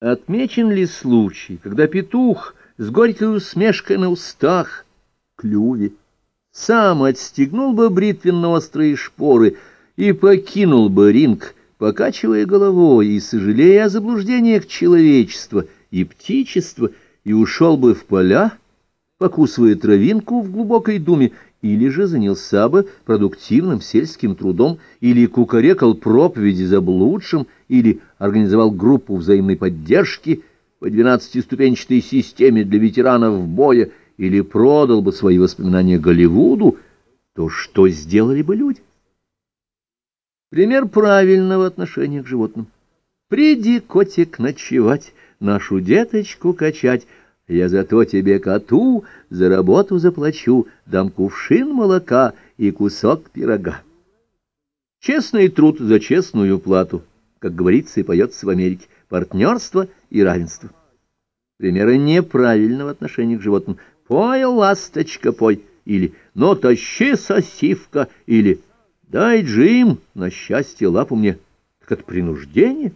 Отмечен ли случай, когда петух с горькой усмешкой на устах, клюве, сам отстегнул бы бритвенно-острые шпоры и покинул бы ринг, покачивая головой и сожалея о заблуждениях человечества и птичества, и ушел бы в поля, покусывая травинку в глубокой думе, или же занялся бы продуктивным сельским трудом, или кукарекал проповеди заблудшим, или организовал группу взаимной поддержки по двенадцатиступенчатой системе для ветеранов боя, или продал бы свои воспоминания Голливуду, то что сделали бы люди? Пример правильного отношения к животным. «Приди, котик, ночевать, нашу деточку качать», я зато тебе, коту, за работу заплачу, дам кувшин молока и кусок пирога. Честный труд за честную плату, как говорится и поется в Америке, партнерство и равенство. Примеры неправильного отношения к животным. «Пой, ласточка, пой!» или «Но тащи, сосивка!» или «Дай, Джим, на счастье лапу мне!» Так это принуждение.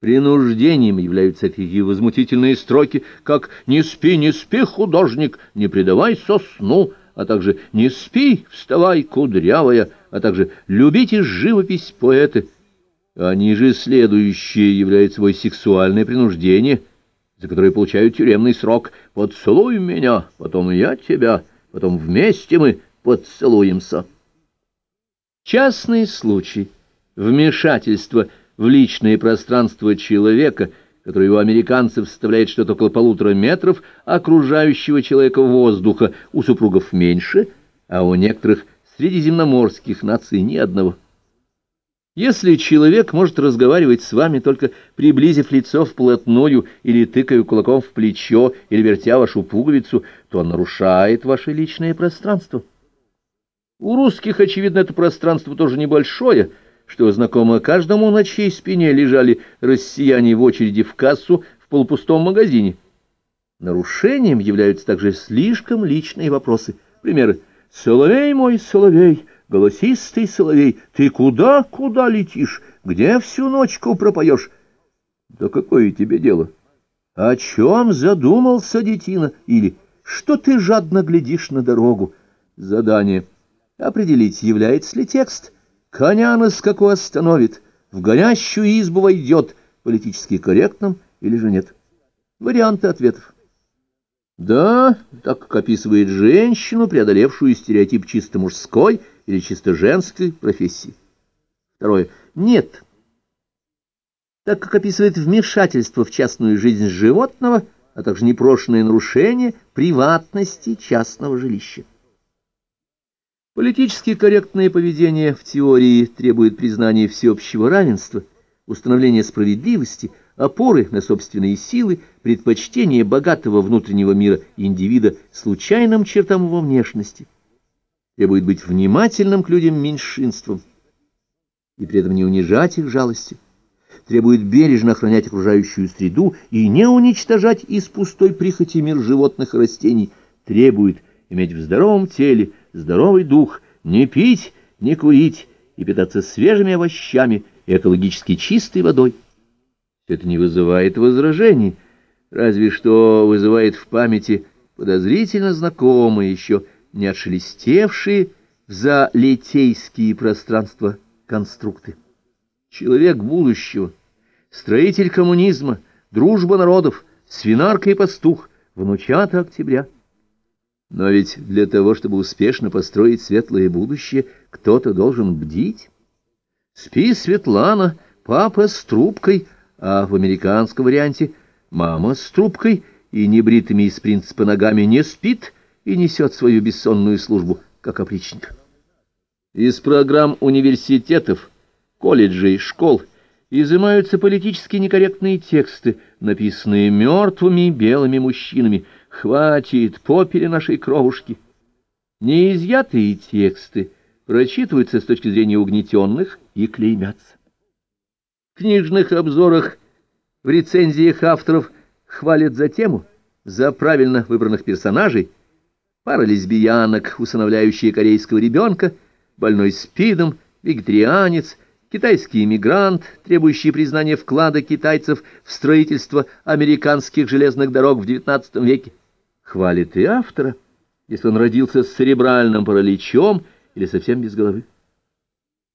Принуждением являются такие возмутительные строки, как «Не спи, не спи, художник, не предавай сосну», а также «Не спи, вставай, кудрявая», а также «Любите живопись поэты». Они же следующие являются собой сексуальное принуждение, за которое получают тюремный срок «Поцелуй меня, потом я тебя, потом вместе мы поцелуемся». Частный случай. Вмешательство – в личное пространство человека, которое у американцев составляет что-то около полутора метров, окружающего человека воздуха у супругов меньше, а у некоторых средиземноморских наций ни одного. Если человек может разговаривать с вами, только приблизив лицо вплотную или тыкая кулаком в плечо или вертя вашу пуговицу, то он нарушает ваше личное пространство. У русских, очевидно, это пространство тоже небольшое — что знакомо каждому, на чьей спине лежали россияне в очереди в кассу в полупустом магазине. Нарушением являются также слишком личные вопросы. Примеры. «Соловей мой, соловей, голосистый соловей, ты куда, куда летишь? Где всю ночку пропоешь?» «Да какое тебе дело?» «О чем задумался, детина?» Или «Что ты жадно глядишь на дорогу?» Задание. Определить, является ли текст Коня на скаку остановит, в горящую избу войдет, политически корректным или же нет. Варианты ответов. Да, так как описывает женщину, преодолевшую стереотип чисто мужской или чисто женской профессии. Второе. Нет. Так как описывает вмешательство в частную жизнь животного, а также непрошенное нарушение приватности частного жилища. Политически корректное поведение в теории требует признания всеобщего равенства, установления справедливости, опоры на собственные силы, предпочтения богатого внутреннего мира индивида случайным чертам его внешности. Требует быть внимательным к людям меньшинствам и при этом не унижать их жалостью. Требует бережно охранять окружающую среду и не уничтожать из пустой прихоти мир животных и растений. Требует иметь в здоровом теле здоровый дух, не пить, не курить и питаться свежими овощами и экологически чистой водой. Это не вызывает возражений, разве что вызывает в памяти подозрительно знакомые, еще не отшелестевшие за литейские пространства конструкты. Человек будущего, строитель коммунизма, дружба народов, свинарка и пастух, внучата октября — но ведь для того, чтобы успешно построить светлое будущее, кто-то должен бдить. Спи, Светлана, папа с трубкой, а в американском варианте мама с трубкой и небритыми из принципа ногами не спит и несет свою бессонную службу, как опричник. Из программ университетов, колледжей, школ изымаются политически некорректные тексты, написанные мертвыми белыми мужчинами – Хватит, попели нашей кровушки. Неизъятые тексты прочитываются с точки зрения угнетенных и клеймятся. В книжных обзорах, в рецензиях авторов хвалят за тему, за правильно выбранных персонажей, пара лесбиянок, усыновляющие корейского ребенка, больной спидом, вегетарианец, китайский иммигрант, требующий признания вклада китайцев в строительство американских железных дорог в XIX веке, хвалит и автора, если он родился с церебральным параличом или совсем без головы.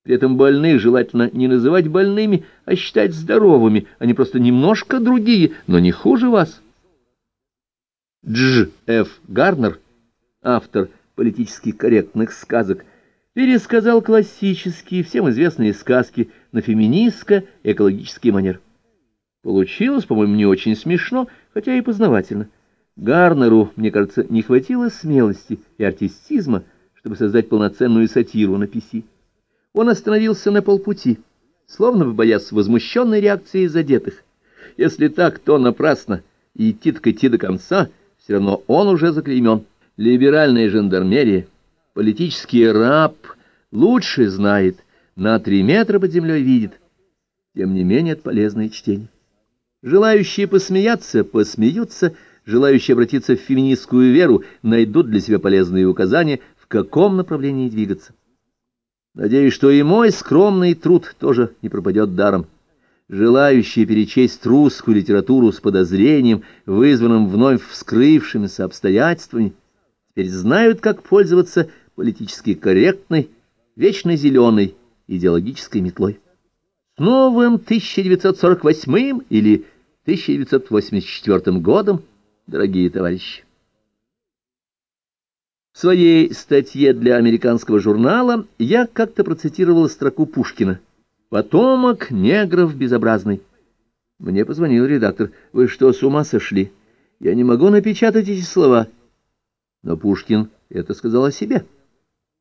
При этом больных желательно не называть больными, а считать здоровыми. Они просто немножко другие, но не хуже вас. Дж. Ф. Гарнер, автор политически корректных сказок, пересказал классические, всем известные сказки на феминистско-экологический манер. Получилось, по-моему, не очень смешно, хотя и познавательно. Гарнеру, мне кажется, не хватило смелости и артистизма, чтобы создать полноценную сатиру на писи. Он остановился на полпути, словно бы боясь возмущенной реакции задетых. Если так, то напрасно, и идти так идти до конца, все равно он уже заклеймен. Либеральная жандармерия, политический раб лучше знает, на три метра под землей видит. Тем не менее, это полезное чтение. Желающие посмеяться, посмеются, желающие обратиться в феминистскую веру, найдут для себя полезные указания, в каком направлении двигаться. Надеюсь, что и мой скромный труд тоже не пропадет даром. Желающие перечесть русскую литературу с подозрением, вызванным вновь вскрывшимися обстоятельствами, теперь знают, как пользоваться политически корректной, вечно зеленой идеологической метлой. С новым 1948 или 1984 годом, дорогие товарищи! В своей статье для американского журнала я как-то процитировал строку Пушкина «Потомок негров безобразный». Мне позвонил редактор. «Вы что, с ума сошли? Я не могу напечатать эти слова». Но Пушкин это сказал о себе.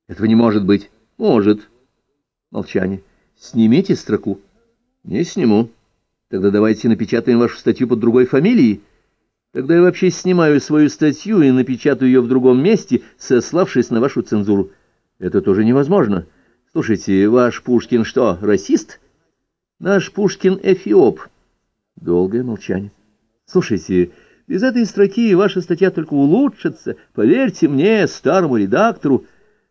«Этого не может быть». «Может». Молчание. «Снимите строку». «Не сниму. Тогда давайте напечатаем вашу статью под другой фамилией». Тогда я вообще снимаю свою статью и напечатаю ее в другом месте, сославшись на вашу цензуру. Это тоже невозможно. Слушайте, ваш Пушкин что, расист? Наш Пушкин эфиоп. Долгое молчание. Слушайте, без этой строки ваша статья только улучшится. Поверьте мне, старому редактору,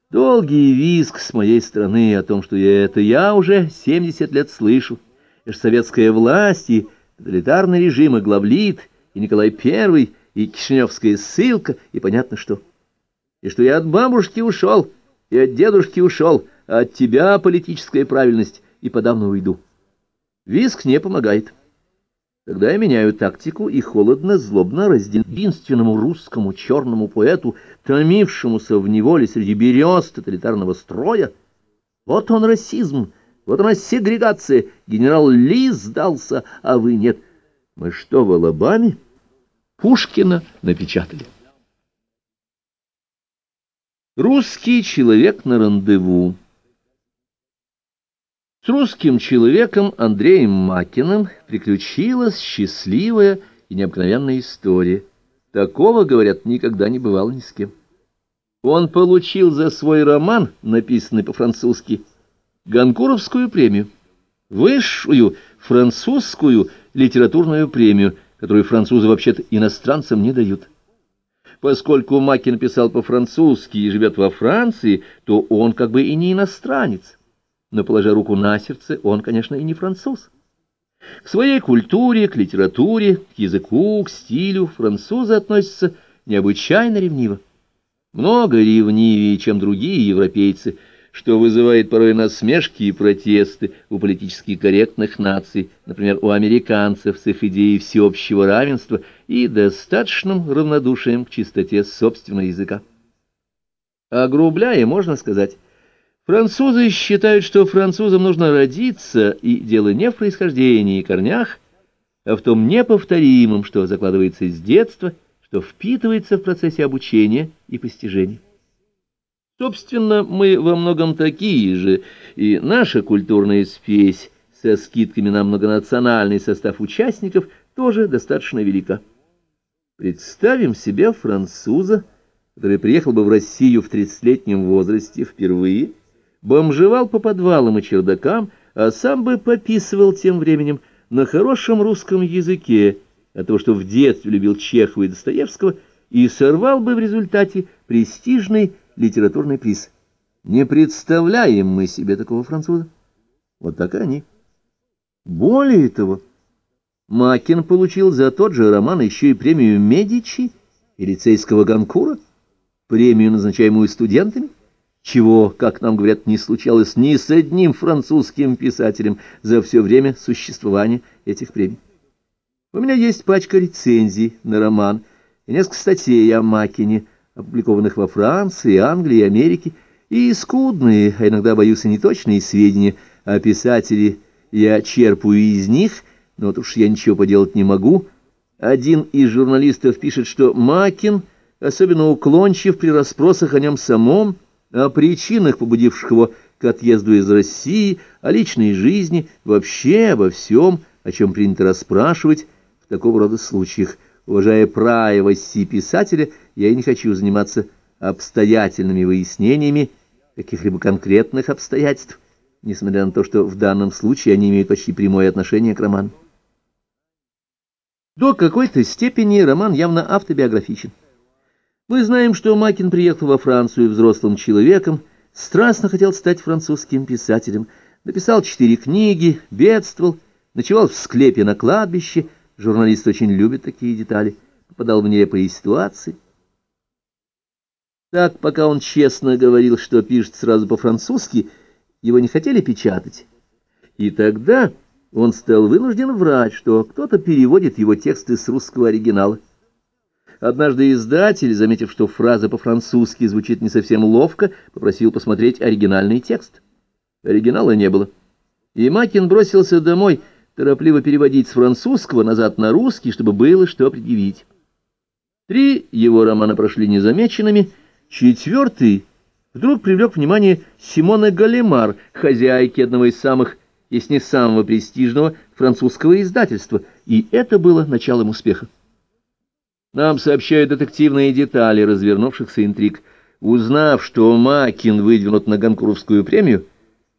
долгий виск с моей стороны о том, что я, это я уже 70 лет слышу. И что советская власть и тоталитарный режим и главлит — и Николай Первый, и Кишиневская ссылка, и понятно что. И что я от бабушки ушел, и от дедушки ушел, а от тебя политическая правильность, и подавно уйду. Виск не помогает. Тогда я меняю тактику и холодно, злобно раздел единственному русскому черному поэту, томившемуся в неволе среди берез тоталитарного строя. Вот он расизм, вот она сегрегация. Генерал Ли сдался, а вы нет. Мы что, в Алабаме? Пушкина напечатали. Русский человек на рандеву. С русским человеком Андреем Макиным приключилась счастливая и необыкновенная история. Такого, говорят, никогда не бывало ни с кем. Он получил за свой роман, написанный по-французски, Ганкуровскую премию, высшую французскую литературную премию, которую французы вообще-то иностранцам не дают. Поскольку Маки написал по-французски и живет во Франции, то он как бы и не иностранец. Но, положа руку на сердце, он, конечно, и не француз. К своей культуре, к литературе, к языку, к стилю французы относятся необычайно ревниво. Много ревнивее, чем другие европейцы – что вызывает порой насмешки и протесты у политически корректных наций, например, у американцев с их идеей всеобщего равенства и достаточным равнодушием к чистоте собственного языка. Огрубляя, можно сказать, французы считают, что французам нужно родиться, и дело не в происхождении и корнях, а в том неповторимом, что закладывается с детства, что впитывается в процессе обучения и постижения. Собственно, мы во многом такие же, и наша культурная спесь со скидками на многонациональный состав участников тоже достаточно велика. Представим себе француза, который приехал бы в Россию в 30-летнем возрасте впервые, бомжевал по подвалам и чердакам, а сам бы пописывал тем временем на хорошем русском языке от того, что в детстве любил Чехова и Достоевского, и сорвал бы в результате престижный литературный приз. Не представляем мы себе такого француза. Вот так и они. Более того, Макин получил за тот же роман еще и премию Медичи и лицейского Ганкура, премию, назначаемую студентами, чего, как нам говорят, не случалось ни с одним французским писателем за все время существования этих премий. У меня есть пачка рецензий на роман и несколько статей о Макине, опубликованных во Франции, Англии Америке, и скудные, а иногда, боюсь, и неточные сведения о писателе я черпаю из них, но вот уж я ничего поделать не могу. Один из журналистов пишет, что Макин особенно уклончив при расспросах о нем самом, о причинах, побудивших его к отъезду из России, о личной жизни, вообще обо всем, о чем принято расспрашивать в такого рода случаях. Уважая правивости писателя, я и не хочу заниматься обстоятельными выяснениями каких-либо конкретных обстоятельств, несмотря на то, что в данном случае они имеют почти прямое отношение к роману. До какой-то степени роман явно автобиографичен. Мы знаем, что Макин приехал во Францию взрослым человеком, страстно хотел стать французским писателем, написал четыре книги, бедствовал, ночевал в склепе на кладбище, журналист очень любит такие детали, попадал в нелепые ситуации. Так, пока он честно говорил, что пишет сразу по-французски, его не хотели печатать. И тогда он стал вынужден врать, что кто-то переводит его тексты с русского оригинала. Однажды издатель, заметив, что фраза по-французски звучит не совсем ловко, попросил посмотреть оригинальный текст. Оригинала не было. И Макин бросился домой, торопливо переводить с французского назад на русский, чтобы было что предъявить. Три его романа прошли незамеченными, четвертый вдруг привлек внимание Симона Галимар, хозяйки одного из самых, если не самого престижного, французского издательства, и это было началом успеха. Нам сообщают детективные детали развернувшихся интриг. Узнав, что Макин выдвинут на Гонкуровскую премию,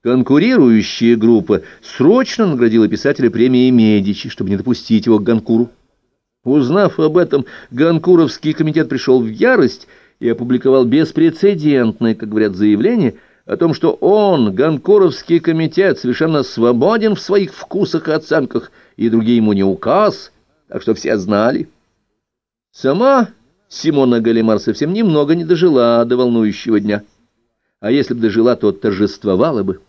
конкурирующая группа срочно наградила писателя премией Медичи, чтобы не допустить его к Гонкуру. Узнав об этом, Гонкуровский комитет пришел в ярость и опубликовал беспрецедентное, как говорят, заявление о том, что он, Гонкуровский комитет, совершенно свободен в своих вкусах и оценках, и другие ему не указ, так что все знали. Сама Симона Галимар совсем немного не дожила до волнующего дня. А если бы дожила, то торжествовала бы.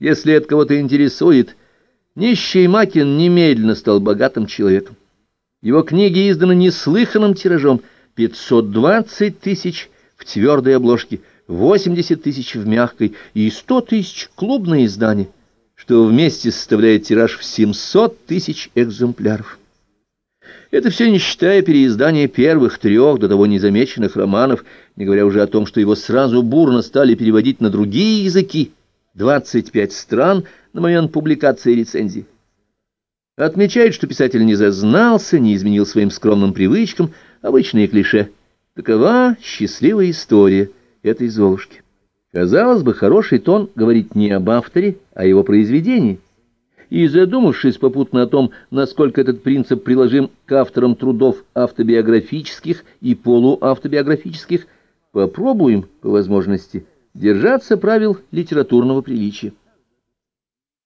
Если это кого-то интересует, нищий Макин немедленно стал богатым человеком. Его книги изданы неслыханным тиражом — 520 тысяч в твердой обложке, 80 тысяч в мягкой и 100 тысяч клубные издания, что вместе составляет тираж в 700 тысяч экземпляров. Это все не считая переиздания первых трех до того незамеченных романов, не говоря уже о том, что его сразу бурно стали переводить на другие языки, 25 стран на момент публикации рецензий. Отмечает, что писатель не зазнался, не изменил своим скромным привычкам, обычные клише. Такова счастливая история этой Золушки. Казалось бы, хороший тон говорить не об авторе, а о его произведении и, задумавшись попутно о том, насколько этот принцип приложим к авторам трудов автобиографических и полуавтобиографических, попробуем, по возможности, держаться правил литературного приличия.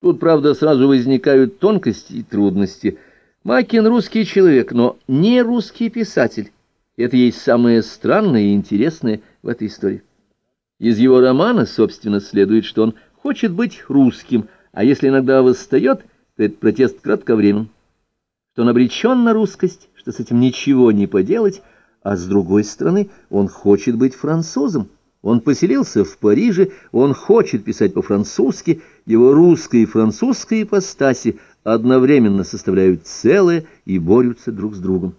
Тут, правда, сразу возникают тонкости и трудности. Макин русский человек, но не русский писатель. Это есть самое странное и интересное в этой истории. Из его романа, собственно, следует, что он хочет быть русским – а если иногда восстает, то этот протест кратковремен, что он обречен на русскость, что с этим ничего не поделать, а с другой стороны он хочет быть французом. Он поселился в Париже, он хочет писать по-французски, его русская и французская ипостаси одновременно составляют целое и борются друг с другом.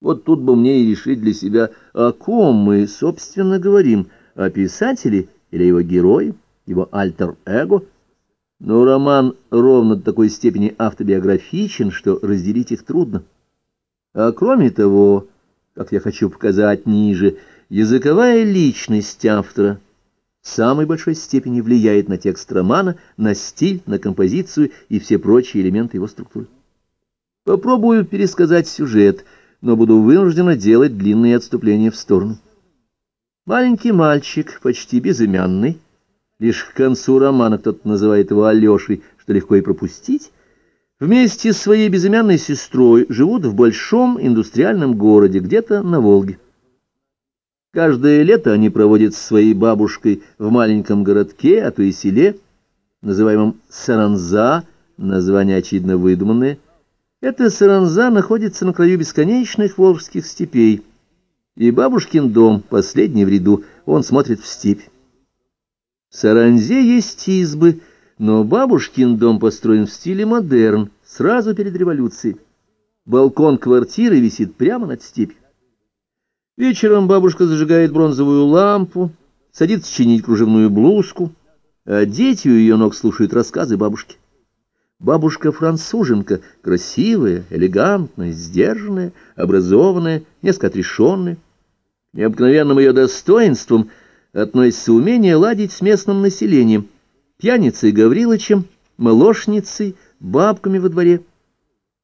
Вот тут бы мне и решить для себя, о ком мы, собственно, говорим, о писателе или его герое, его альтер-эго – но роман ровно до такой степени автобиографичен, что разделить их трудно. А кроме того, как я хочу показать ниже, языковая личность автора в самой большой степени влияет на текст романа, на стиль, на композицию и все прочие элементы его структуры. Попробую пересказать сюжет, но буду вынуждена делать длинные отступления в сторону. Маленький мальчик, почти безымянный, лишь к концу романа кто-то называет его Алешей, что легко и пропустить, вместе с своей безымянной сестрой живут в большом индустриальном городе, где-то на Волге. Каждое лето они проводят с своей бабушкой в маленьком городке, а то и селе, называемом Саранза, название очевидно выдуманное. Эта Саранза находится на краю бесконечных волжских степей, и бабушкин дом, последний в ряду, он смотрит в степь. В Саранзе есть избы, но бабушкин дом построен в стиле модерн, сразу перед революцией. Балкон квартиры висит прямо над степью. Вечером бабушка зажигает бронзовую лампу, садится чинить кружевную блузку, а дети у ее ног слушают рассказы бабушки. Бабушка-француженка, красивая, элегантная, сдержанная, образованная, несколько отрешенная. Необыкновенным ее достоинством относится умение ладить с местным населением, пьяницей Гаврилычем, молочницей, бабками во дворе.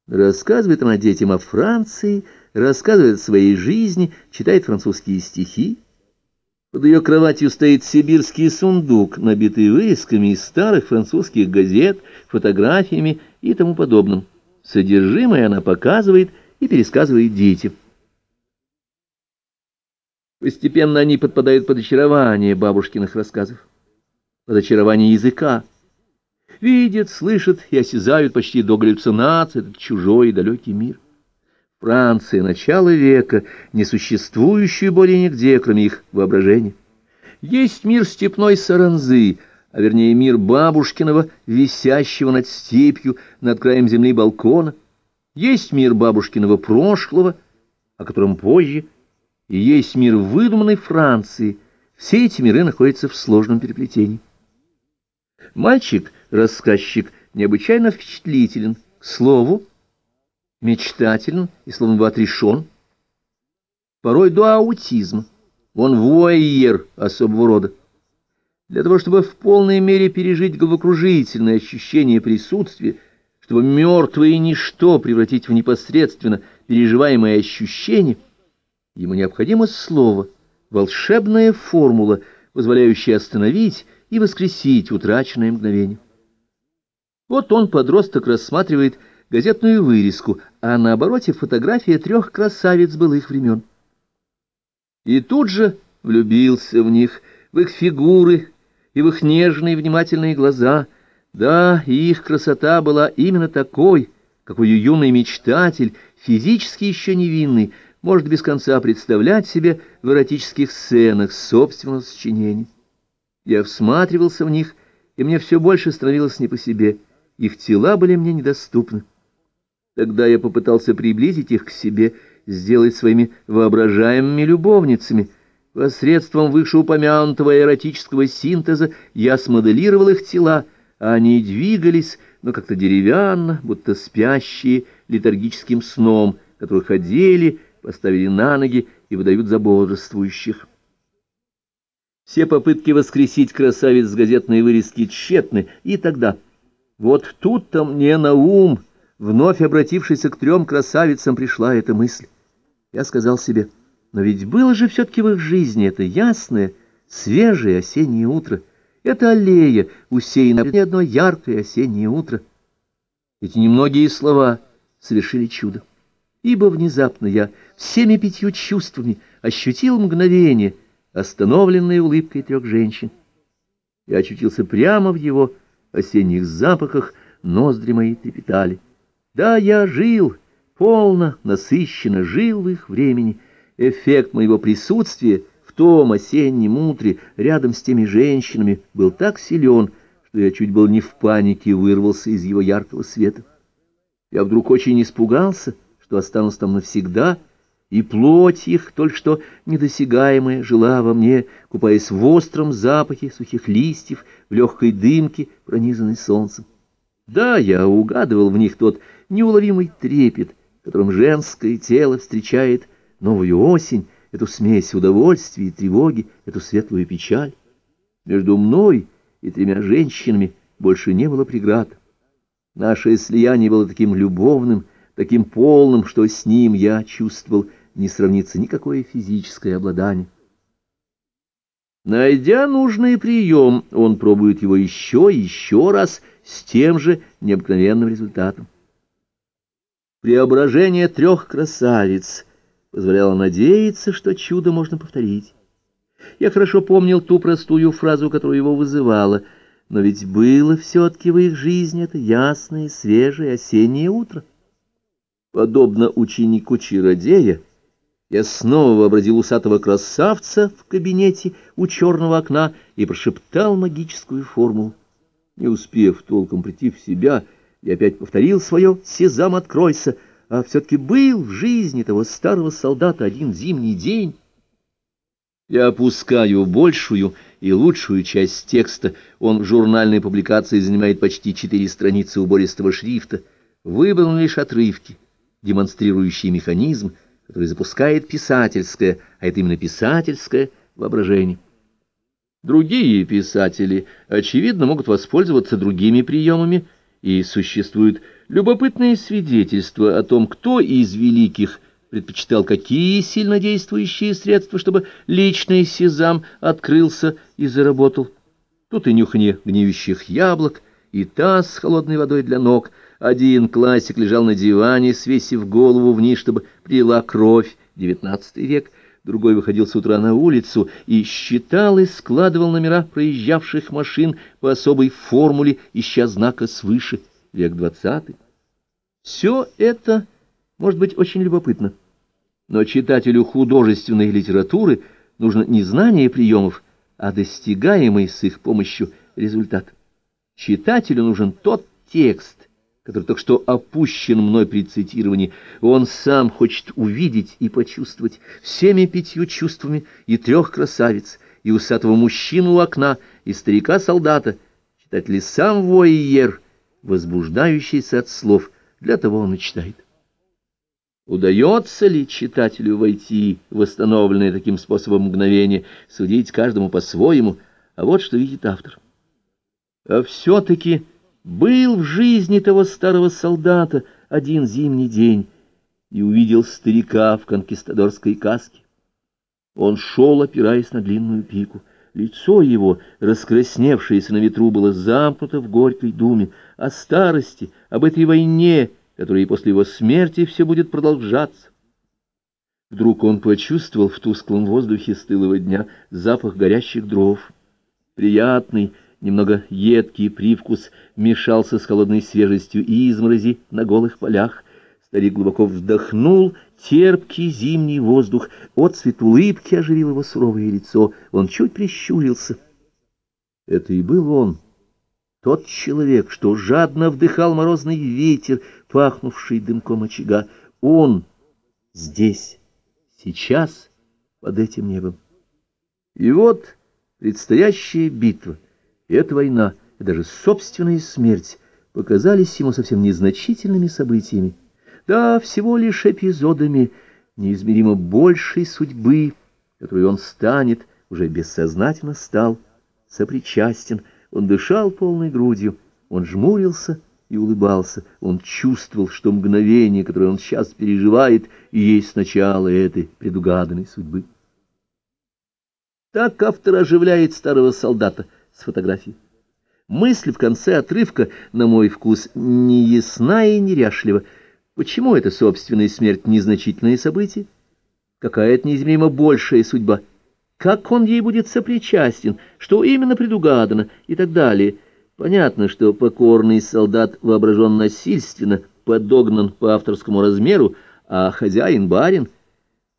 Рассказывает она детям о Франции, рассказывает о своей жизни, читает французские стихи. Под ее кроватью стоит сибирский сундук, набитый вырезками из старых французских газет, фотографиями и тому подобным. Содержимое она показывает и пересказывает детям. Постепенно они подпадают под очарование бабушкиных рассказов, под очарование языка. Видят, слышат и осязают почти до галлюцинации этот чужой и далекий мир. Франция начала века, не существующую более нигде, кроме их воображения. Есть мир степной саранзы, а вернее мир бабушкиного, висящего над степью, над краем земли балкона. Есть мир бабушкиного прошлого, о котором позже, и есть мир выдуманной Франции. Все эти миры находятся в сложном переплетении. Мальчик, рассказчик, необычайно впечатлителен. К слову, мечтателен и словно бы отрешен, порой до аутизма. Он вуайер особого рода. Для того, чтобы в полной мере пережить головокружительное ощущение присутствия, чтобы мертвое ничто превратить в непосредственно переживаемое ощущение, ему необходимо слово, волшебная формула, позволяющая остановить и воскресить утраченное мгновение. Вот он, подросток, рассматривает газетную вырезку, а на обороте фотография трех красавиц былых времен. И тут же влюбился в них, в их фигуры и в их нежные внимательные глаза. Да, их красота была именно такой, какой юный мечтатель, физически еще невинный, может без конца представлять себе в эротических сценах собственного сочинения. Я всматривался в них, и мне все больше становилось не по себе. Их тела были мне недоступны. Тогда я попытался приблизить их к себе, сделать своими воображаемыми любовницами. Посредством вышеупомянутого эротического синтеза я смоделировал их тела, а они двигались, но как-то деревянно, будто спящие летаргическим сном, которых одели, поставили на ноги и выдают за бодрствующих. Все попытки воскресить красавиц с газетной вырезки тщетны, и тогда... Вот тут-то мне на ум Вновь обратившись к трем красавицам, пришла эта мысль. Я сказал себе, но ведь было же все-таки в их жизни это ясное, свежее осеннее утро. Это аллея, усеянная одно яркое осеннее утро. Эти немногие слова совершили чудо. Ибо внезапно я всеми пятью чувствами ощутил мгновение, остановленное улыбкой трех женщин. Я очутился прямо в его осенних запахах, ноздри мои трепетали. Да, я жил, полно, насыщенно жил в их времени. Эффект моего присутствия в том осеннем утре рядом с теми женщинами был так силен, что я чуть был не в панике вырвался из его яркого света. Я вдруг очень испугался, что останусь там навсегда, и плоть их, только что недосягаемая, жила во мне, купаясь в остром запахе сухих листьев, в легкой дымке, пронизанной солнцем. Да, я угадывал в них тот неуловимый трепет, которым женское тело встречает новую осень, эту смесь удовольствия и тревоги, эту светлую печаль. Между мной и тремя женщинами больше не было преград. Наше слияние было таким любовным, таким полным, что с ним я чувствовал не сравнится никакое физическое обладание. Найдя нужный прием, он пробует его еще и еще раз с тем же необыкновенным результатом. Преображение трех красавиц позволяло надеяться, что чудо можно повторить. Я хорошо помнил ту простую фразу, которая его вызывала, но ведь было все-таки в их жизни это ясное, свежее осеннее утро. Подобно ученику-чародея, я снова вообразил усатого красавца в кабинете у черного окна и прошептал магическую формулу. Не успев толком прийти в себя, я опять повторил свое «Сезам, откройся!», а все-таки был в жизни того старого солдата один зимний день. Я опускаю большую и лучшую часть текста, он в журнальной публикации занимает почти четыре страницы убористого шрифта, выбрал лишь отрывки, демонстрирующие механизм, который запускает писательское, а это именно писательское воображение. Другие писатели, очевидно, могут воспользоваться другими приемами, и существуют любопытные свидетельства о том, кто из великих предпочитал какие сильнодействующие средства, чтобы личный сезам открылся и заработал. Тут и нюханье гниющих яблок, и таз с холодной водой для ног. Один классик лежал на диване, свесив голову вниз, чтобы прила кровь, девятнадцатый век. Другой выходил с утра на улицу и считал и складывал номера проезжавших машин по особой формуле, ища знака свыше, век двадцатый. Все это может быть очень любопытно. Но читателю художественной литературы нужно не знание приемов, а достигаемый с их помощью результат. Читателю нужен тот текст, который только что опущен мной при цитировании. Он сам хочет увидеть и почувствовать всеми пятью чувствами и трех красавиц, и усатого мужчину у окна, и старика-солдата. Читатель сам воиер, возбуждающийся от слов, для того он и читает. Удается ли читателю войти в восстановленное таким способом мгновение, судить каждому по-своему, а вот что видит автор. А все-таки был в жизни того старого солдата один зимний день и увидел старика в конкистадорской каске. Он шел, опираясь на длинную пику. Лицо его, раскрасневшееся на ветру, было замкнуто в горькой думе о старости, об этой войне, которое и после его смерти все будет продолжаться. Вдруг он почувствовал в тусклом воздухе стылого дня запах горящих дров. Приятный, немного едкий привкус мешался с холодной свежестью изморози на голых полях. Старик глубоко вздохнул, терпкий зимний воздух, отцвет улыбки оживил его суровое лицо, он чуть прищурился. Это и был он. Тот человек, что жадно вдыхал морозный ветер, пахнувший дымком очага, он здесь, сейчас, под этим небом. И вот предстоящая битва, и эта война, и даже собственная смерть показались ему совсем незначительными событиями, да, всего лишь эпизодами неизмеримо большей судьбы, которой он станет, уже бессознательно стал, сопричастен, он дышал полной грудью, он жмурился и улыбался. Он чувствовал, что мгновение, которое он сейчас переживает, и есть начало этой предугаданной судьбы. Так автор оживляет старого солдата с фотографией. Мысль в конце отрывка, на мой вкус, не ясна и неряшлива. Почему эта собственная смерть незначительное событие? Какая-то неизмеримо большая судьба — как он ей будет сопричастен, что именно предугадано и так далее. Понятно, что покорный солдат воображен насильственно, подогнан по авторскому размеру, а хозяин — барин.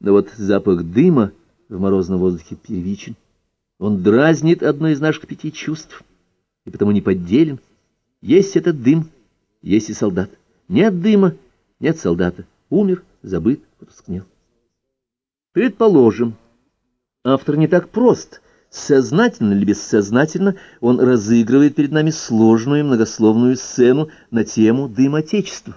Но вот запах дыма в морозном воздухе первичен. Он дразнит одно из наших пяти чувств, и потому не подделен. Есть этот дым, есть и солдат. Нет дыма, нет солдата. Умер, забыт, потускнел. Предположим, Автор не так прост. Сознательно или бессознательно он разыгрывает перед нами сложную многословную сцену на тему «Дым Отечества».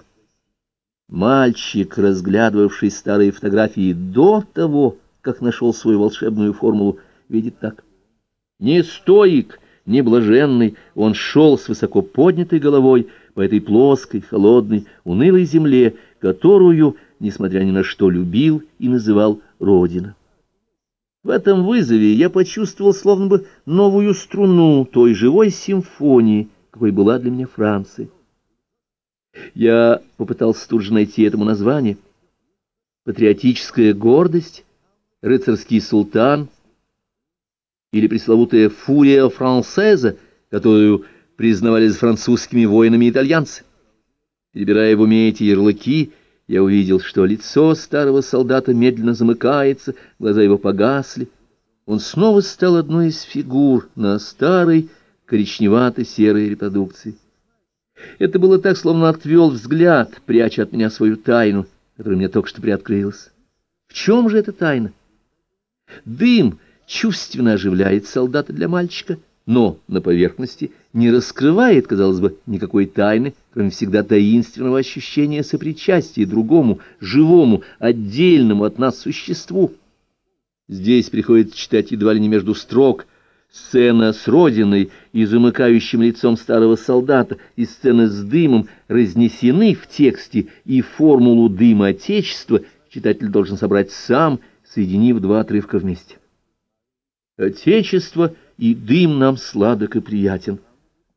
Мальчик, разглядывавший старые фотографии до того, как нашел свою волшебную формулу, видит так. Не стоик, не блаженный, он шел с высоко поднятой головой по этой плоской, холодной, унылой земле, которую, несмотря ни на что, любил и называл Родина. В этом вызове я почувствовал словно бы новую струну той живой симфонии, какой была для меня Франция. Я попытался тут же найти этому название. Патриотическая гордость, рыцарский султан или пресловутая фурия францеза, которую признавали французскими воинами итальянцы. Перебирая в уме эти ярлыки, я увидел, что лицо старого солдата медленно замыкается, глаза его погасли. Он снова стал одной из фигур на старой коричневато-серой репродукции. Это было так, словно отвел взгляд, пряча от меня свою тайну, которая мне только что приоткрылась. В чем же эта тайна? Дым чувственно оживляет солдата для мальчика, но на поверхности не раскрывает, казалось бы, никакой тайны, кроме всегда таинственного ощущения сопричастия другому, живому, отдельному от нас существу. Здесь приходится читать едва ли не между строк сцена с родиной и замыкающим лицом старого солдата, и сцена с дымом разнесены в тексте, и формулу дыма Отечества читатель должен собрать сам, соединив два отрывка вместе. Отечество и дым нам сладок и приятен.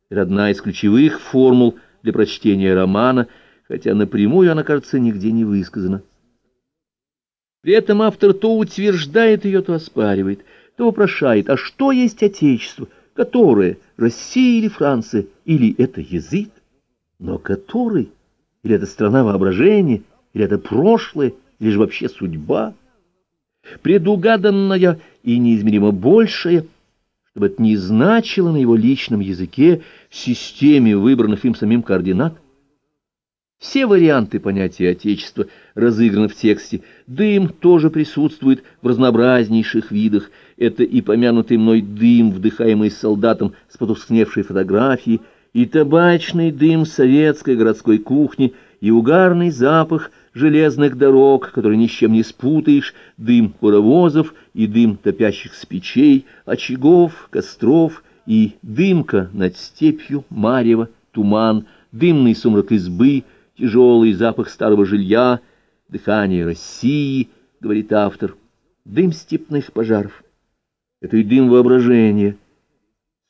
Это одна из ключевых формул для прочтения романа, хотя напрямую она, кажется, нигде не высказана. При этом автор то утверждает ее, то оспаривает, то вопрошает, а что есть Отечество, которое, Россия или Франция, или это язык, но который, или это страна воображения, или это прошлое, или же вообще судьба, предугаданная и неизмеримо большая, чтобы это не значило на его личном языке системе выбранных им самим координат. Все варианты понятия Отечества разыграны в тексте. Дым тоже присутствует в разнообразнейших видах. Это и помянутый мной дым, вдыхаемый солдатом с потускневшей фотографии, и табачный дым советской городской кухни, и угарный запах железных дорог, который ни с чем не спутаешь, дым паровозов и дым топящих с печей, очагов, костров и дымка над степью, марево, туман, дымный сумрак избы, тяжелый запах старого жилья, дыхание России, говорит автор, дым степных пожаров. Это и дым воображения,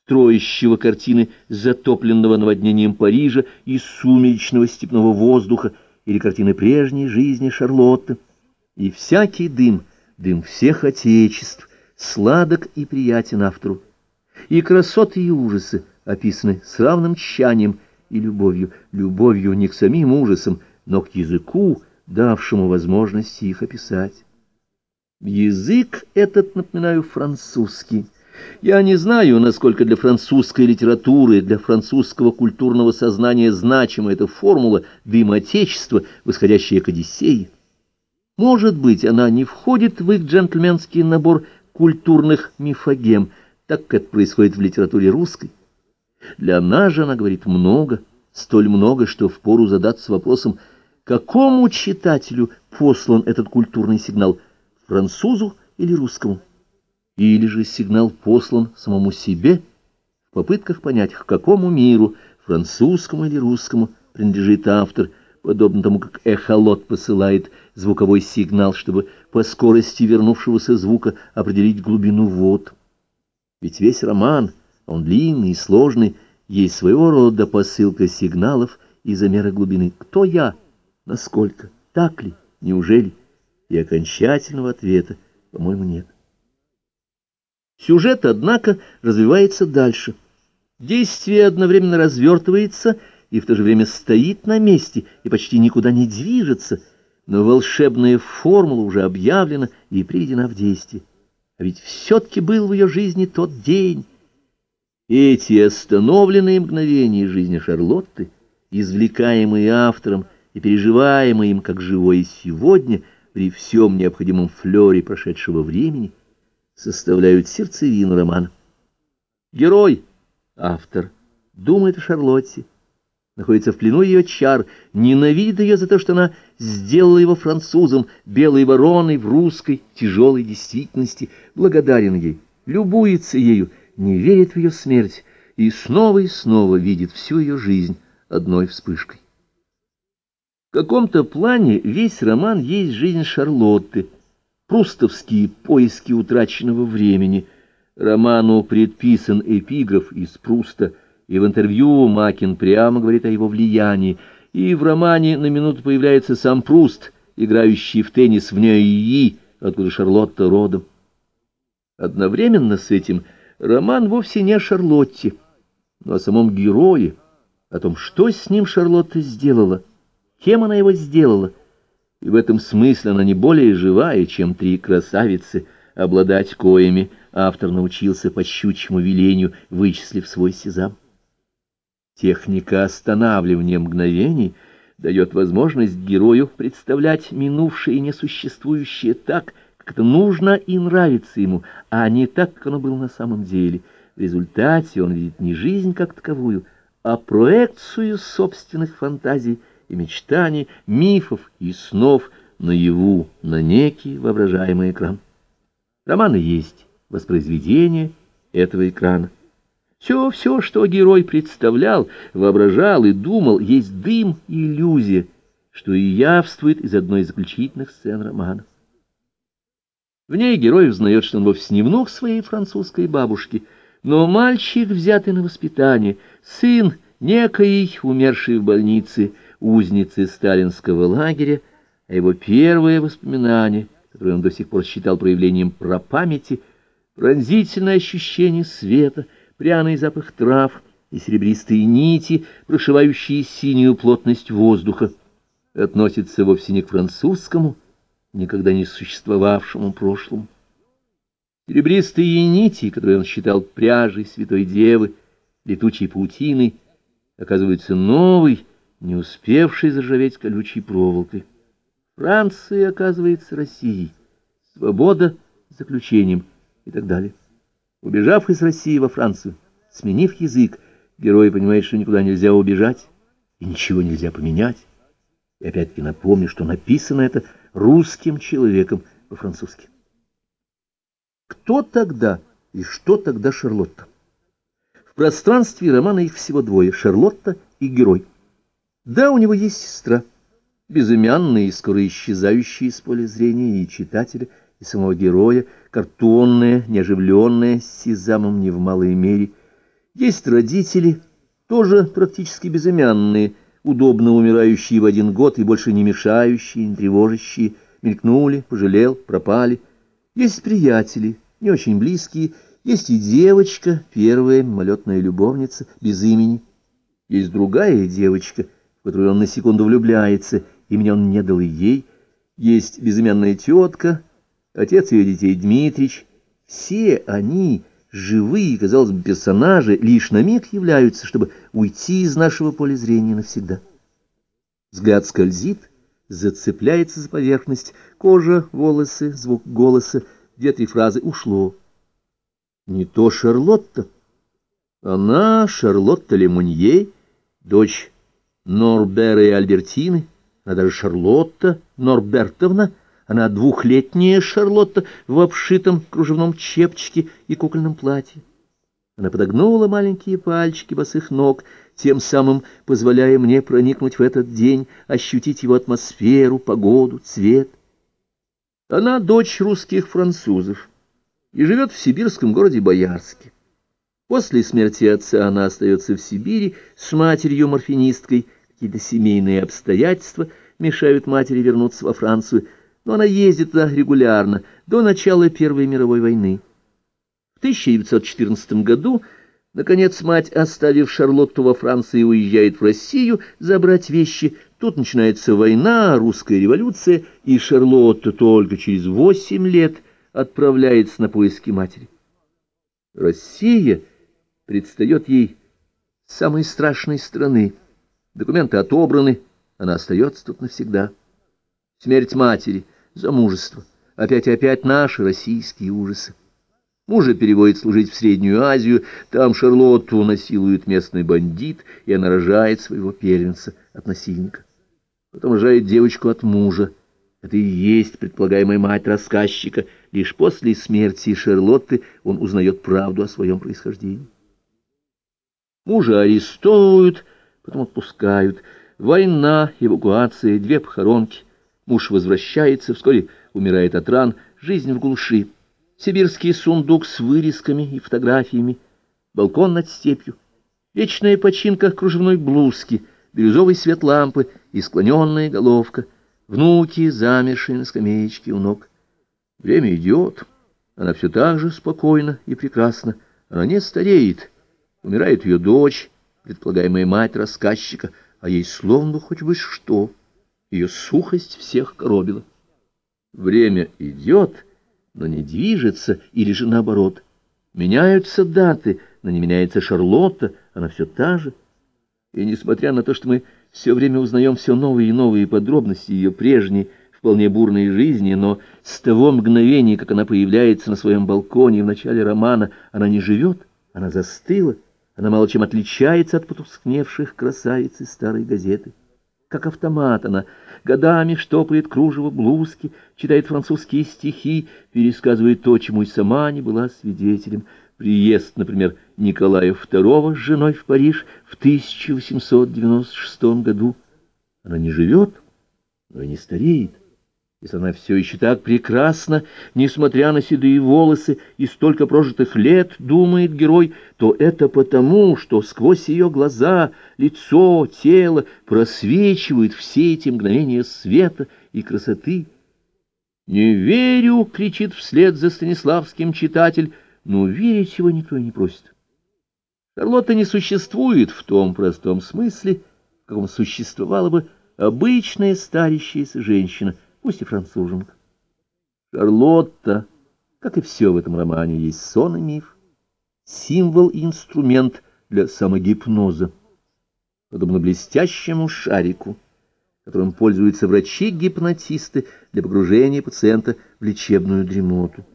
строящего картины затопленного наводнением Парижа и сумеречного степного воздуха, или картины прежней жизни Шарлотты. И всякий дым, дым всех отечеств, сладок и приятен автору. И красоты и ужасы описаны с равным тщанием и любовью, любовью не к самим ужасам, но к языку, давшему возможность их описать. Язык этот, напоминаю, французский. Я не знаю, насколько для французской литературы, для французского культурного сознания значима эта формула «дым Отечества», восходящая к Одиссее. Может быть, она не входит в их джентльменский набор культурных мифогем, так как это происходит в литературе русской. Для нас же она говорит много, столь много, что впору задаться вопросом, какому читателю послан этот культурный сигнал, французу или русскому? Или же сигнал послан самому себе в попытках понять, к какому миру, французскому или русскому, принадлежит автор, подобно тому, как эхолот посылает звуковой сигнал, чтобы по скорости вернувшегося звука определить глубину вод. Ведь весь роман, он длинный и сложный, есть своего рода посылка сигналов и замера глубины. Кто я? Насколько? Так ли? Неужели? И окончательного ответа, по-моему, нет. Сюжет, однако, развивается дальше. Действие одновременно развертывается и в то же время стоит на месте и почти никуда не движется, но волшебная формула уже объявлена и приведена в действие. А ведь все-таки был в ее жизни тот день. Эти остановленные мгновения жизни Шарлотты, извлекаемые автором и переживаемые им как живое сегодня, при всем необходимом флере прошедшего времени, составляют сердцевину романа. Герой, автор, думает о Шарлотте, находится в плену ее чар, ненавидит ее за то, что она сделала его французом, белой вороной в русской тяжелой действительности, благодарен ей, любуется ею, не верит в ее смерть и снова и снова видит всю ее жизнь одной вспышкой. В каком-то плане весь роман есть жизнь Шарлотты, прустовские поиски утраченного времени. Роману предписан эпиграф из Пруста, и в интервью Макин прямо говорит о его влиянии, и в романе на минуту появляется сам Пруст, играющий в теннис в Нейи, откуда Шарлотта родом. Одновременно с этим роман вовсе не о Шарлотте, но о самом герое, о том, что с ним Шарлотта сделала, кем она его сделала, и в этом смысле она не более живая, чем три красавицы, обладать коями автор научился по щучьему велению, вычислив свой сезам. Техника останавливания мгновений дает возможность герою представлять минувшее и несуществующее так, как это нужно и нравится ему, а не так, как оно было на самом деле. В результате он видит не жизнь как таковую, а проекцию собственных фантазий и мечтаний, мифов и снов наяву на некий воображаемый экран. Романы есть воспроизведение этого экрана. Все, все, что герой представлял, воображал и думал, есть дым и иллюзия, что и явствует из одной из заключительных сцен романа. В ней герой узнает, что он вовсе не внук своей французской бабушки, но мальчик, взятый на воспитание, сын некой, умершей в больнице, узницы сталинского лагеря, а его первые воспоминания, которые он до сих пор считал проявлением пропамяти, пронзительное ощущение света, пряный запах трав и серебристые нити, прошивающие синюю плотность воздуха, относится вовсе не к французскому, никогда не существовавшему прошлому. Серебристые нити, которые он считал пряжей святой девы, летучей паутиной, оказываются новой, не успевшей заржаветь колючей проволокой. Франция, оказывается, Россией, свобода заключением и так далее. Убежав из России во Францию, сменив язык, герой понимает, что никуда нельзя убежать и ничего нельзя поменять. И опять-таки напомню, что написано это русским человеком по-французски. Кто тогда и что тогда Шарлотта? В пространстве романа их всего двое — Шарлотта и герой. Да, у него есть сестра, безымянная и скоро исчезающая из поля зрения и читателя, и самого героя, картонная, неоживленная, с сезамом не в малой мере. Есть родители, тоже практически безымянные, удобно умирающие в один год и больше не мешающие, не тревожащие, мелькнули, пожалел, пропали. Есть приятели, не очень близкие, есть и девочка, первая мимолетная любовница, без имени. Есть другая девочка — которую он на секунду влюбляется, имени он не дал и ей. Есть безымянная тетка, отец ее детей Дмитрич. Все они, живые, казалось бы, персонажи, лишь на миг являются, чтобы уйти из нашего поля зрения навсегда. Взгляд скользит, зацепляется за поверхность, кожа, волосы, звук голоса, две-три фразы ушло. Не то Шарлотта. Она, Шарлотта Лемонье, дочь Норбера и Альбертины, она даже Шарлотта Норбертовна, она двухлетняя Шарлотта в обшитом кружевном чепчике и кукольном платье. Она подогнула маленькие пальчики босых ног, тем самым позволяя мне проникнуть в этот день, ощутить его атмосферу, погоду, цвет. Она дочь русских французов и живет в сибирском городе Боярске. После смерти отца она остается в Сибири с матерью-морфинисткой, Какие-то семейные обстоятельства мешают матери вернуться во Францию, но она ездит туда регулярно, до начала Первой мировой войны. В 1914 году, наконец, мать, оставив Шарлотту во Франции, уезжает в Россию забрать вещи. Тут начинается война, русская революция, и Шарлотта только через восемь лет отправляется на поиски матери. Россия предстает ей самой страшной страны. Документы отобраны, она остается тут навсегда. Смерть матери, замужество, опять и опять наши российские ужасы. Мужа переводит служить в Среднюю Азию, там Шарлотту насилует местный бандит, и она рожает своего первенца от насильника. Потом рожает девочку от мужа. Это и есть предполагаемая мать рассказчика. Лишь после смерти Шарлотты он узнает правду о своем происхождении. Мужа арестовывают, потом отпускают. Война, эвакуация, две похоронки. Муж возвращается, вскоре умирает от ран, жизнь в глуши, сибирский сундук с вырезками и фотографиями, балкон над степью, вечная починка кружевной блузки, бирюзовый свет лампы и склоненная головка, внуки, замершие на скамеечке у ног. Время идет, она все так же спокойна и прекрасна, она не стареет, умирает ее дочь, предполагаемая мать рассказчика, а ей словно хоть бы что, ее сухость всех коробила. Время идет, но не движется, или же наоборот. Меняются даты, но не меняется Шарлотта, она все та же. И несмотря на то, что мы все время узнаем все новые и новые подробности ее прежней, вполне бурной жизни, но с того мгновения, как она появляется на своем балконе в начале романа, она не живет, она застыла, она мало чем отличается от потускневших красавиц из старой газеты как автомат. Она годами штопает кружево блузки, читает французские стихи, пересказывает то, чему и сама не была свидетелем. Приезд, например, Николая II с женой в Париж в 1896 году. Она не живет, но и не стареет. Если она все еще так прекрасна, несмотря на седые волосы и столько прожитых лет, думает герой, то это потому, что сквозь ее глаза, лицо, тело просвечивают все эти мгновения света и красоты. «Не верю!» — кричит вслед за Станиславским читатель, но верить его никто и не просит. Шарлотта не существует в том простом смысле, в каком существовала бы обычная старящаяся женщина — пусть и француженка. Шарлотта, как и все в этом романе, есть сон и миф, символ и инструмент для самогипноза, подобно блестящему шарику, которым пользуются врачи-гипнотисты для погружения пациента в лечебную дремоту.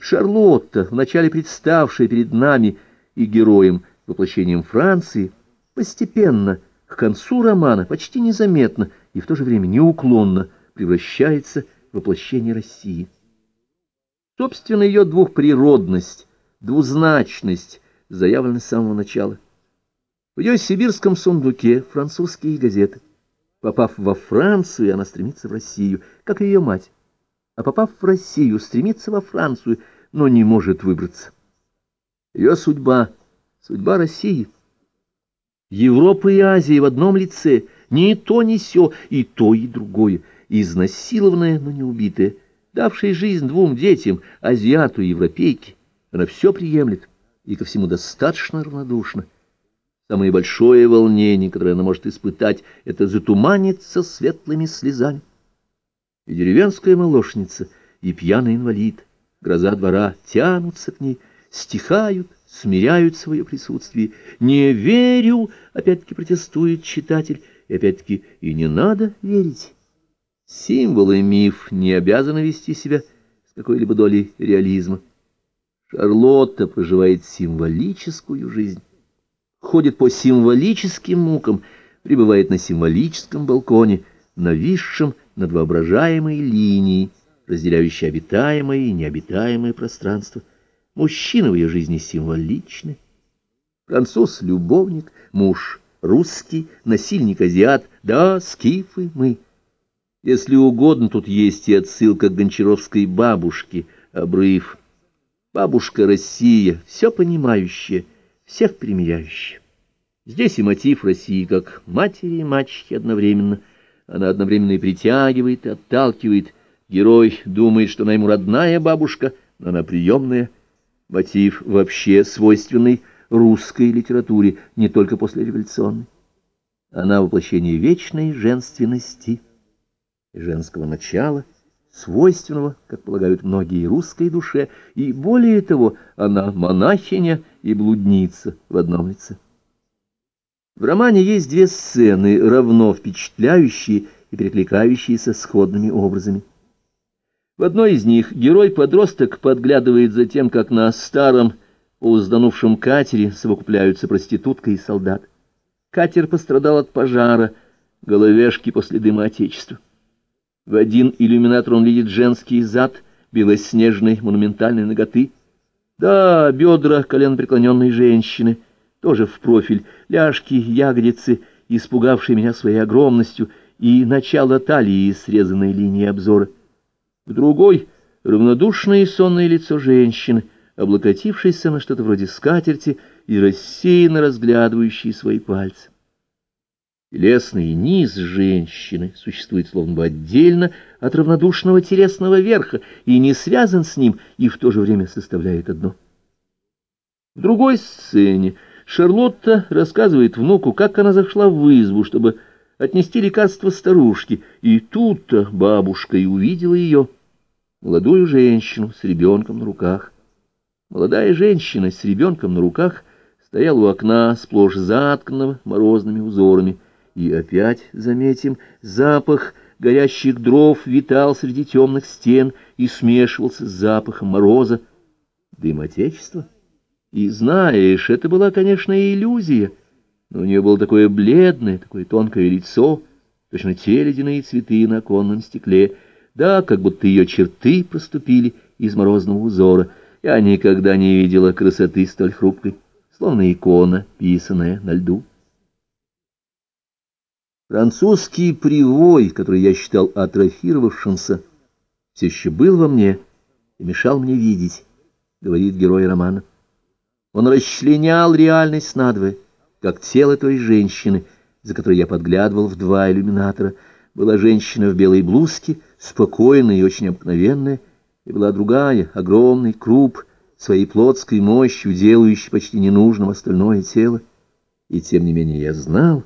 Шарлотта, вначале представшая перед нами и героем воплощением Франции, постепенно, к концу романа, почти незаметно и в то же время неуклонно, превращается в воплощение России. Собственно, ее двухприродность, двузначность заявлена с самого начала. В ее сибирском сундуке французские газеты. Попав во Францию, она стремится в Россию, как и ее мать. А попав в Россию, стремится во Францию, но не может выбраться. Ее судьба — судьба России. Европа и Азия в одном лице, ни то, ни сё, и то, и другое — изнасилованная, но не убитая, давшая жизнь двум детям, азиату и европейке, она все приемлет и ко всему достаточно равнодушна. Самое большое волнение, которое она может испытать, это затуманиться светлыми слезами. И деревенская молочница, и пьяный инвалид, гроза двора тянутся к ней, стихают, смиряют свое присутствие. «Не верю!» — опять-таки протестует читатель, и опять-таки и не надо верить. Символ и миф не обязаны вести себя с какой-либо долей реализма. Шарлотта проживает символическую жизнь, ходит по символическим мукам, пребывает на символическом балконе, нависшем над воображаемой линией, разделяющей обитаемое и необитаемое пространство. Мужчины в ее жизни символичны. Француз — любовник, муж — русский, насильник-азиат, да, скифы мы — если угодно, тут есть и отсылка к гончаровской бабушке, обрыв. Бабушка Россия, все понимающая, всех примиряющая. Здесь и мотив России как матери и мачехи одновременно. Она одновременно и притягивает, и отталкивает. Герой думает, что она ему родная бабушка, но она приемная. Мотив вообще свойственный русской литературе, не только после революционной. Она воплощение вечной женственности женского начала, свойственного, как полагают многие, русской душе, и более того, она монахиня и блудница в одном лице. В романе есть две сцены, равно впечатляющие и перекликающиеся сходными образами. В одной из них герой-подросток подглядывает за тем, как на старом, полузданувшем катере совокупляются проститутка и солдат. Катер пострадал от пожара, головешки после дыма Отечества. В один иллюминатор он видит женский зад, белоснежной монументальной ноготы. Да, бедра колен преклоненной женщины, тоже в профиль, ляжки, ягодицы, испугавшие меня своей огромностью, и начало талии, срезанной линией обзора. В другой равнодушное и сонное лицо женщины, облокотившейся на что-то вроде скатерти и рассеянно разглядывающей свои пальцы. Телесный низ женщины существует словно бы отдельно от равнодушного телесного верха и не связан с ним, и в то же время составляет одно. В другой сцене Шарлотта рассказывает внуку, как она зашла в избу, чтобы отнести лекарство старушке, и тут-то бабушка и увидела ее, молодую женщину с ребенком на руках. Молодая женщина с ребенком на руках стояла у окна, сплошь затканного морозными узорами, и опять, заметим, запах горящих дров витал среди темных стен и смешивался с запахом мороза, дым отечества. И знаешь, это была, конечно, иллюзия, но у нее было такое бледное, такое тонкое лицо, точно те ледяные цветы на оконном стекле, да, как будто ее черты проступили из морозного узора. Я никогда не видела красоты столь хрупкой, словно икона, писанная на льду. Французский привой, который я считал атрофировавшимся, все еще был во мне и мешал мне видеть, говорит герой романа. Он расчленял реальность надвое, как тело той женщины, за которой я подглядывал в два иллюминатора. Была женщина в белой блузке, спокойная и очень обыкновенная, и была другая, огромный круп, своей плотской мощью, делающей почти ненужным остальное тело. И тем не менее я знал,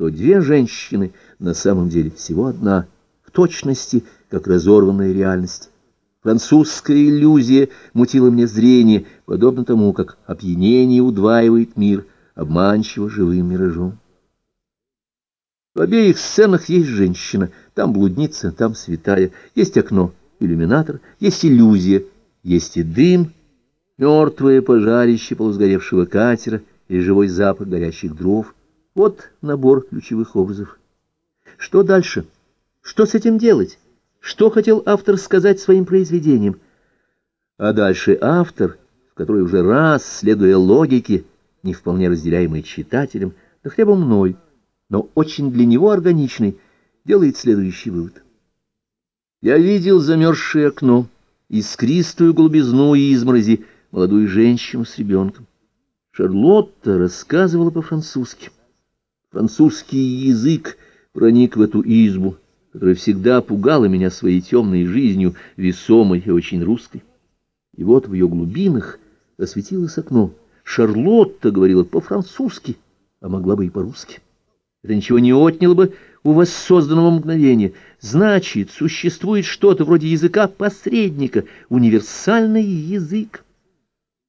что две женщины на самом деле всего одна, в точности, как разорванная реальность. Французская иллюзия мутила мне зрение, подобно тому, как опьянение удваивает мир, обманчиво живым миражом. В обеих сценах есть женщина, там блудница, там святая, есть окно, иллюминатор, есть иллюзия, есть и дым, мертвое пожарище полусгоревшего катера и живой запах горящих дров — вот набор ключевых образов. Что дальше? Что с этим делать? Что хотел автор сказать своим произведением? А дальше автор, в который уже раз, следуя логике, не вполне разделяемой читателем, да хотя бы мной, но очень для него органичный, делает следующий вывод. Я видел замерзшее окно, искристую голубизну и изморози, молодую женщину с ребенком. Шарлотта рассказывала по-французски. Французский язык проник в эту избу, которая всегда пугала меня своей темной жизнью, весомой и очень русской. И вот в ее глубинах осветилось окно. Шарлотта говорила по-французски, а могла бы и по-русски. Это ничего не отняло бы у воссозданного мгновения. Значит, существует что-то вроде языка посредника, универсальный язык.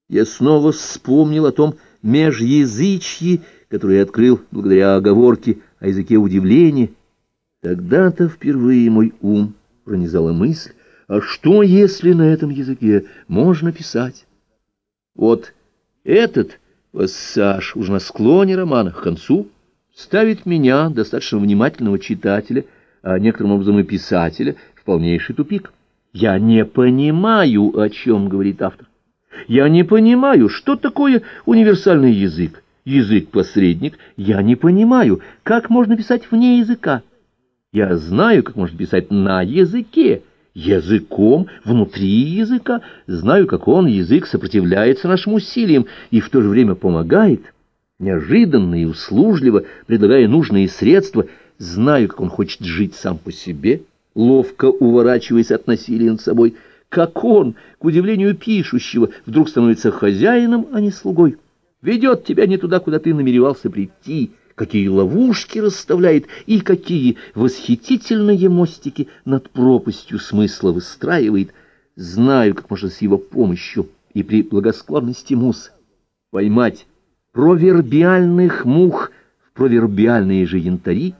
Я снова вспомнил о том межязычье, который я открыл благодаря оговорке о языке удивления, тогда-то впервые мой ум пронизала мысль, а что, если на этом языке можно писать? Вот этот пассаж уже на склоне романа к концу ставит меня, достаточно внимательного читателя, а некоторым образом и писателя, в полнейший тупик. Я не понимаю, о чем говорит автор. Я не понимаю, что такое универсальный язык язык-посредник, я не понимаю, как можно писать вне языка. Я знаю, как можно писать на языке, языком, внутри языка, знаю, как он, язык, сопротивляется нашим усилиям и в то же время помогает, неожиданно и услужливо, предлагая нужные средства, знаю, как он хочет жить сам по себе, ловко уворачиваясь от насилия над собой, как он, к удивлению пишущего, вдруг становится хозяином, а не слугой ведет тебя не туда, куда ты намеревался прийти, какие ловушки расставляет и какие восхитительные мостики над пропастью смысла выстраивает. Знаю, как можно с его помощью и при благосклонности мус поймать провербиальных мух в провербиальные же янтари,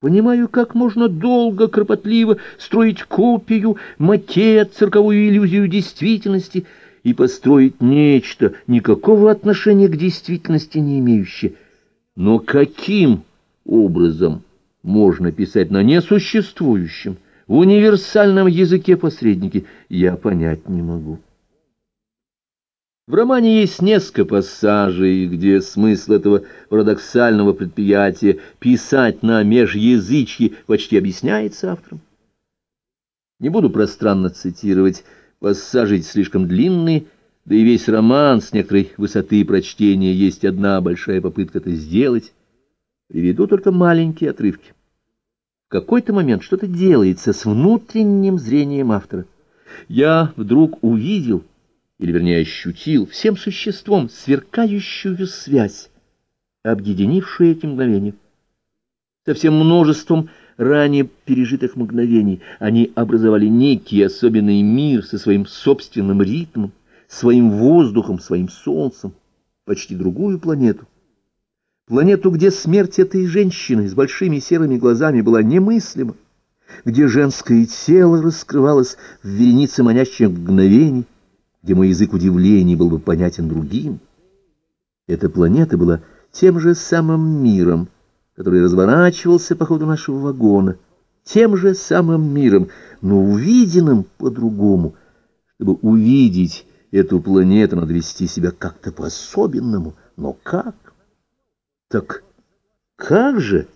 Понимаю, как можно долго, кропотливо строить копию, макет, цирковую иллюзию действительности — и построить нечто, никакого отношения к действительности не имеющее. Но каким образом можно писать на несуществующем, в универсальном языке посредники, я понять не могу. В романе есть несколько пассажей, где смысл этого парадоксального предприятия писать на межязычье почти объясняется автором. Не буду пространно цитировать, пассажи слишком длинные, да и весь роман с некоторой высоты прочтения есть одна большая попытка это сделать. Приведу только маленькие отрывки. В какой-то момент что-то делается с внутренним зрением автора. Я вдруг увидел, или вернее ощутил, всем существом сверкающую связь, объединившую эти мгновения. Со всем множеством ранее пережитых мгновений они образовали некий особенный мир со своим собственным ритмом, своим воздухом, своим солнцем, почти другую планету. Планету, где смерть этой женщины с большими серыми глазами была немыслима, где женское тело раскрывалось в веренице манящих мгновений, где мой язык удивлений был бы понятен другим. Эта планета была тем же самым миром, который разворачивался по ходу нашего вагона, тем же самым миром, но увиденным по-другому. Чтобы увидеть эту планету, надо вести себя как-то по-особенному. Но как? Так как же?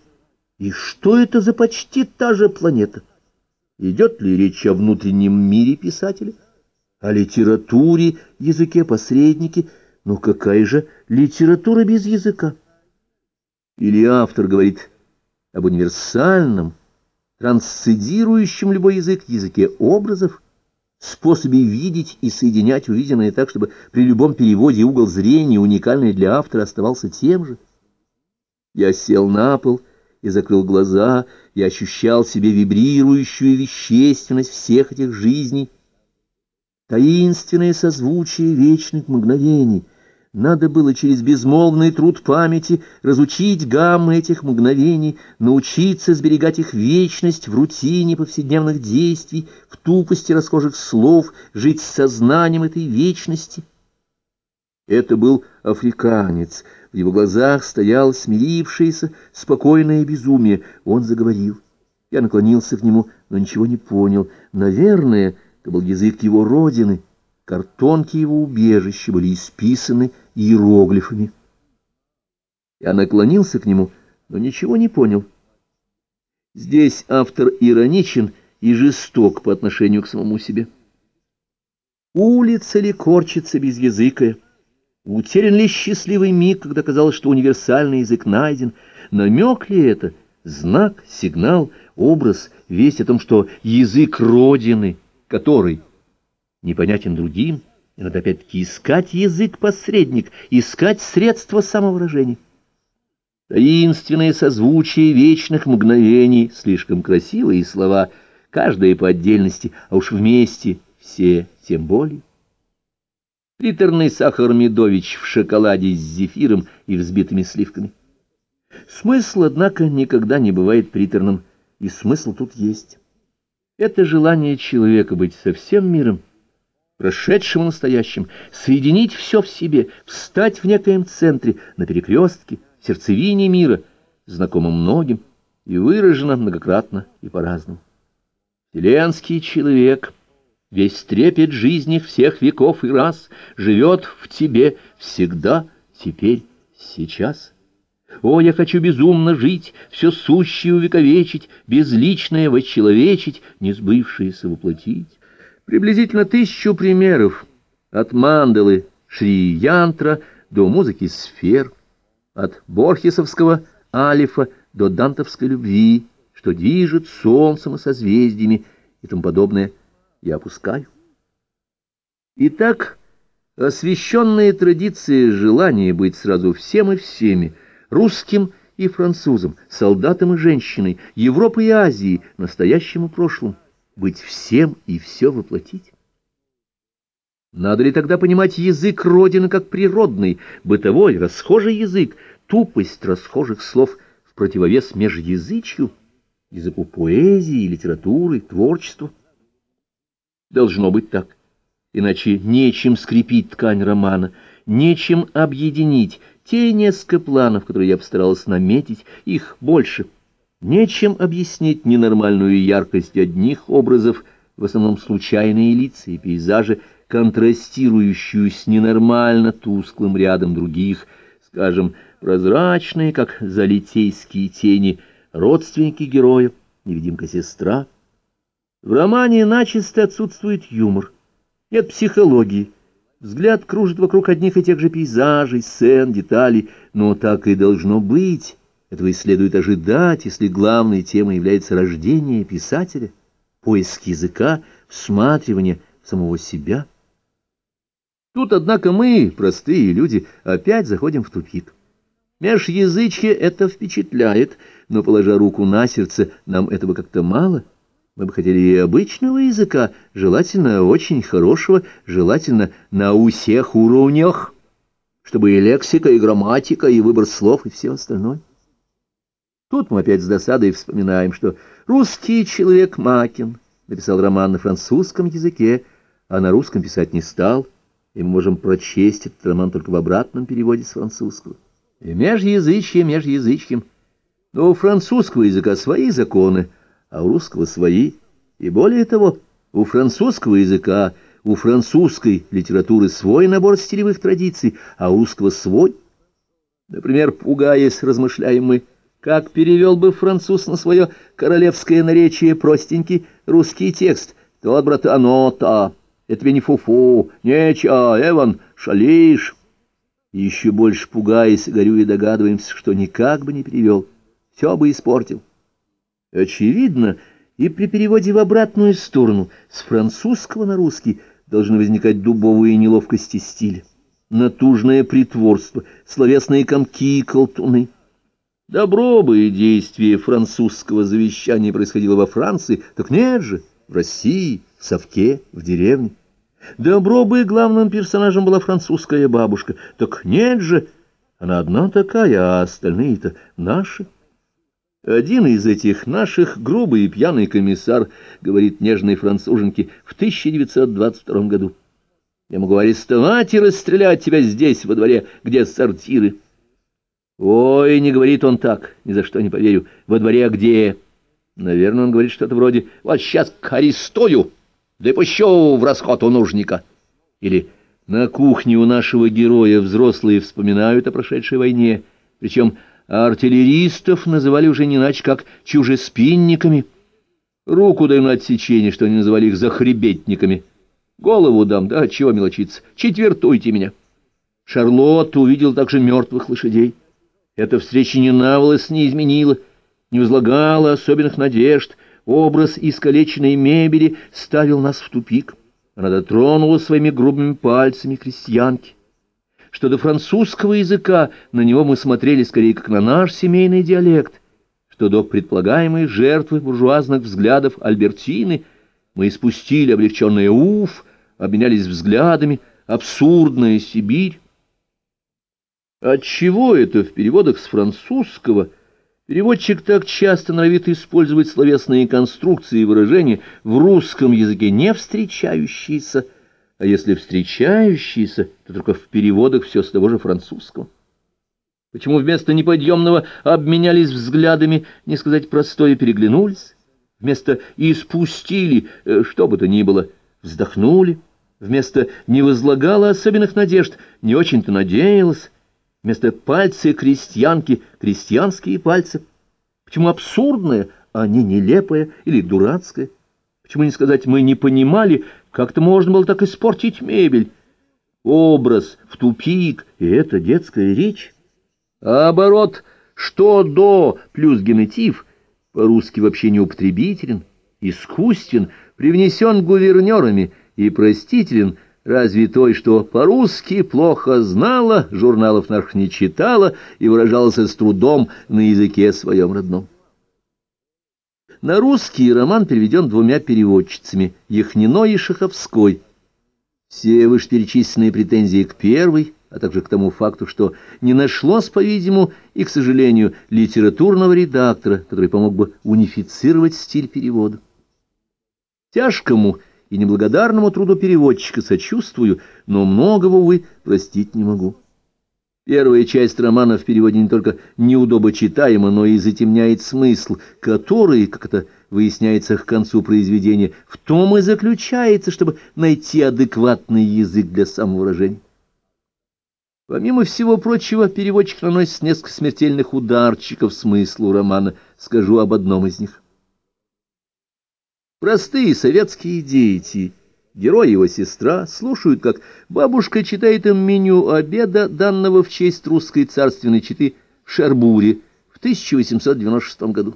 И что это за почти та же планета? Идет ли речь о внутреннем мире писателя? О литературе, языке, посреднике? Но какая же литература без языка? Или автор говорит об универсальном, трансцендирующем любой язык языке образов, способе видеть и соединять увиденное так, чтобы при любом переводе угол зрения, уникальный для автора, оставался тем же. Я сел на пол и закрыл глаза, и ощущал себе вибрирующую вещественность всех этих жизней, таинственное созвучие вечных мгновений — надо было через безмолвный труд памяти разучить гаммы этих мгновений, научиться сберегать их вечность в рутине повседневных действий, в тупости расхожих слов, жить с сознанием этой вечности. Это был африканец. В его глазах стоял смирившееся, спокойное безумие. Он заговорил. Я наклонился к нему, но ничего не понял. Наверное, это был язык его родины. Картонки его убежища были исписаны иероглифами. Я наклонился к нему, но ничего не понял. Здесь автор ироничен и жесток по отношению к самому себе. Улица ли корчится без языка? Утерян ли счастливый миг, когда казалось, что универсальный язык найден? Намек ли это? Знак, сигнал, образ, весть о том, что язык Родины, который непонятен другим, и надо опять-таки искать язык-посредник, искать средства самовыражения. Таинственные созвучие вечных мгновений, слишком красивые слова, каждая по отдельности, а уж вместе все тем более. Приторный сахар медович в шоколаде с зефиром и взбитыми сливками. Смысл, однако, никогда не бывает приторным, и смысл тут есть. Это желание человека быть со всем миром, прошедшим и настоящим, соединить все в себе, встать в некоем центре, на перекрестке, сердцевине мира, знакомо многим и выражено многократно и по-разному. Вселенский человек, весь трепет жизни всех веков и раз, живет в тебе всегда, теперь, сейчас. О, я хочу безумно жить, все сущее увековечить, безличное вочеловечить, несбывшееся воплотить. Приблизительно тысячу примеров от мандалы Шри Янтра до музыки сфер, от борхесовского алифа до дантовской любви, что движет солнцем и созвездиями и тому подобное, я опускаю. Итак, освященные традиции желания быть сразу всем и всеми, русским и французом, солдатом и женщиной, Европой и Азией, настоящим и прошлым, быть всем и все воплотить? Надо ли тогда понимать язык Родины как природный, бытовой, расхожий язык, тупость расхожих слов в противовес межязычью, языку поэзии, литературы, творчеству? Должно быть так, иначе нечем скрепить ткань романа, нечем объединить те несколько планов, которые я постаралась наметить, их больше — Нечем объяснить ненормальную яркость одних образов, в основном случайные лица и пейзажи, контрастирующую с ненормально тусклым рядом других, скажем, прозрачные, как залитейские тени, родственники героя, невидимка-сестра — В романе начисто отсутствует юмор, нет психологии. Взгляд кружит вокруг одних и тех же пейзажей, сцен, деталей, но так и должно быть. Этого и следует ожидать, если главной темой является рождение писателя, поиск языка, всматривание самого себя. Тут, однако, мы, простые люди, опять заходим в тупик. Межязычье это впечатляет, но, положа руку на сердце, нам этого как-то мало. Мы бы хотели и обычного языка, желательно очень хорошего, желательно на всех уровнях, чтобы и лексика, и грамматика, и выбор слов, и все остальное. Тут мы опять с досадой вспоминаем, что русский человек Макин написал роман на французском языке, а на русском писать не стал, и мы можем прочесть этот роман только в обратном переводе с французского. И межязычье межязычьем. Но у французского языка свои законы, а у русского свои. И более того, у французского языка, у французской литературы свой набор стилевых традиций, а у русского свой. Например, пугаясь, размышляем мы, как перевел бы француз на свое королевское наречие простенький русский текст. Тот, брат, оно-то, это тебе не фуфу, неча, Эван, шалишь. Еще больше пугаясь, горю и догадываемся, что никак бы не перевел, все бы испортил. Очевидно, и при переводе в обратную сторону, с французского на русский, должны возникать дубовые неловкости стиля, натужное притворство, словесные комки и колтуны. Добро бы и действие французского завещания происходило во Франции, так нет же, в России, в Совке, в деревне. Добро бы главным персонажем была французская бабушка. Так нет же, она одна такая, а остальные-то наши. Один из этих наших, грубый и пьяный комиссар, говорит нежной француженке в 1922 году. Я могу арестовать и расстрелять тебя здесь, во дворе, где сортиры. Ой, не говорит он так, ни за что не поверю. Во дворе где? Наверное, он говорит что-то вроде «Вот сейчас арестую» да и пущу в расход у нужника. Или на кухне у нашего героя взрослые вспоминают о прошедшей войне, причем артиллеристов называли уже не иначе, как чужеспинниками. Руку даю на отсечение, что они называли их захребетниками. Голову дам, да чего мелочиться, четвертуйте меня. Шарлотта увидел также мертвых лошадей. Эта встреча ни на волос не изменила, не возлагала особенных надежд — Образ искалеченной мебели ставил нас в тупик. Она дотронула своими грубыми пальцами крестьянки. Что до французского языка, на него мы смотрели скорее как на наш семейный диалект. Что до предполагаемой жертвы буржуазных взглядов Альбертины, мы испустили облегченное «уф», обменялись взглядами, абсурдная Сибирь. Отчего это в переводах с французского – Переводчик так часто норовит использовать словесные конструкции и выражения в русском языке не встречающиеся, а если встречающиеся, то только в переводах все с того же французского. Почему вместо неподъемного обменялись взглядами, не сказать простое, переглянулись? Вместо «испустили», э, что бы то ни было, вздохнули? Вместо «не возлагала особенных надежд», не очень-то надеялась? Вместо пальцы крестьянки — крестьянские пальцы. Почему абсурдное, а не нелепое или дурацкое? Почему не сказать «мы не понимали», как-то можно было так испортить мебель? Образ в тупик, и это детская речь. А оборот «что до» плюс генетив по-русски вообще неупотребителен, искусствен, привнесен гувернерами и простителен — разве той, что по-русски плохо знала, журналов наших не читала и выражалась с трудом на языке своем родном. На русский роман переведен двумя переводчицами, Яхниной и Шаховской. Все вышеперечисленные претензии к первой, а также к тому факту, что не нашлось, по-видимому, и, к сожалению, литературного редактора, который помог бы унифицировать стиль перевода. Тяжкому и неблагодарному труду переводчика сочувствую, но многого, увы, простить не могу. Первая часть романа в переводе не только неудобо читаема, но и затемняет смысл, который, как это выясняется к концу произведения, в том и заключается, чтобы найти адекватный язык для самовыражения. Помимо всего прочего, переводчик наносит несколько смертельных ударчиков смыслу романа. Скажу об одном из них. Простые советские дети, герой его сестра, слушают, как бабушка читает им меню обеда, данного в честь русской царственной четы в Шербуре в 1896 году.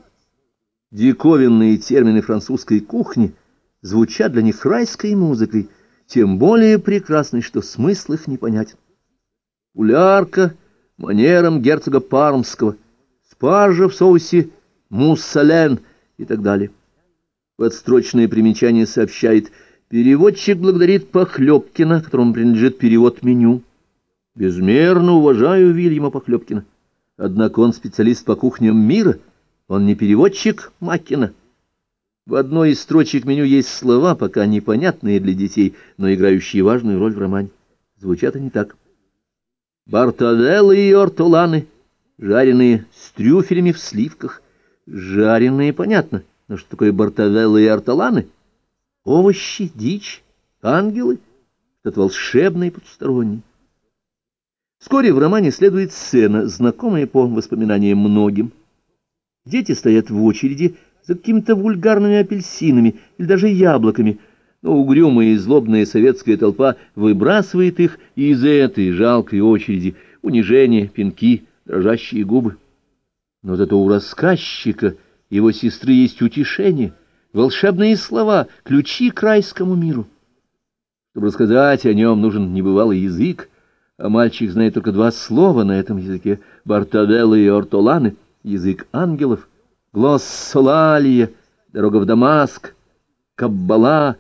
Диковинные термины французской кухни звучат для них райской музыкой, тем более прекрасной, что смысл их непонятен. Улярка манером герцога Пармского, спаржа в соусе муссален и так далее. Подстрочное примечание сообщает, переводчик благодарит Похлебкина, которому принадлежит перевод меню. Безмерно уважаю Вильяма Похлебкина. Однако он специалист по кухням мира, он не переводчик Макина. В одной из строчек меню есть слова, пока непонятные для детей, но играющие важную роль в романе. Звучат они так. Бартовеллы и ортоланы, жареные с трюфелями в сливках. Жареные, понятно. Но что такое бартовеллы и ортоланы? Овощи, дичь, ангелы, что-то волшебное и. Вскоре в романе следует сцена, знакомая по воспоминаниям многим. Дети стоят в очереди за какими-то вульгарными апельсинами или даже яблоками, но угрюмая и злобная советская толпа выбрасывает их из этой жалкой очереди, унижение, пинки, дрожащие губы. Но зато у рассказчика его сестры есть утешение, волшебные слова, ключи к райскому миру. Чтобы рассказать о нем, нужен небывалый язык, а мальчик знает только два слова на этом языке — Бартаделла и Ортоланы, язык ангелов, глоссолалия, дорога в Дамаск, Каббала,